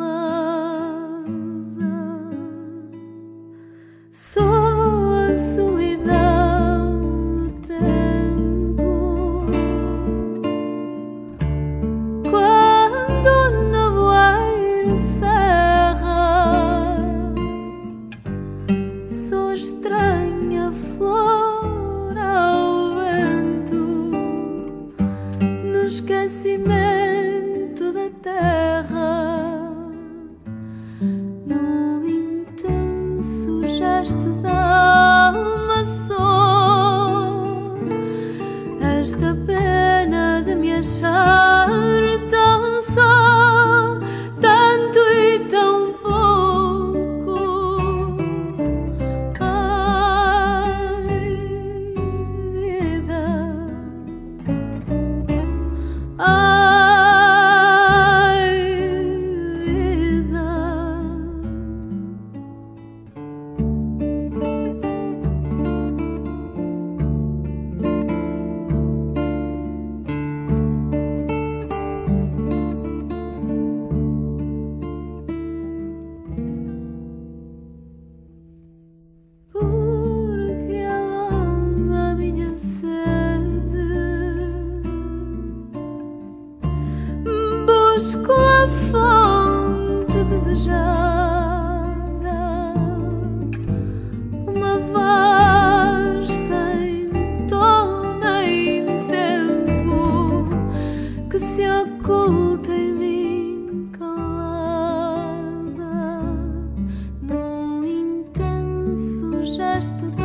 love. busco a fonte desejada, uma voz sem tom nem tempo que se oculta em mim calada. Num intenso gesto de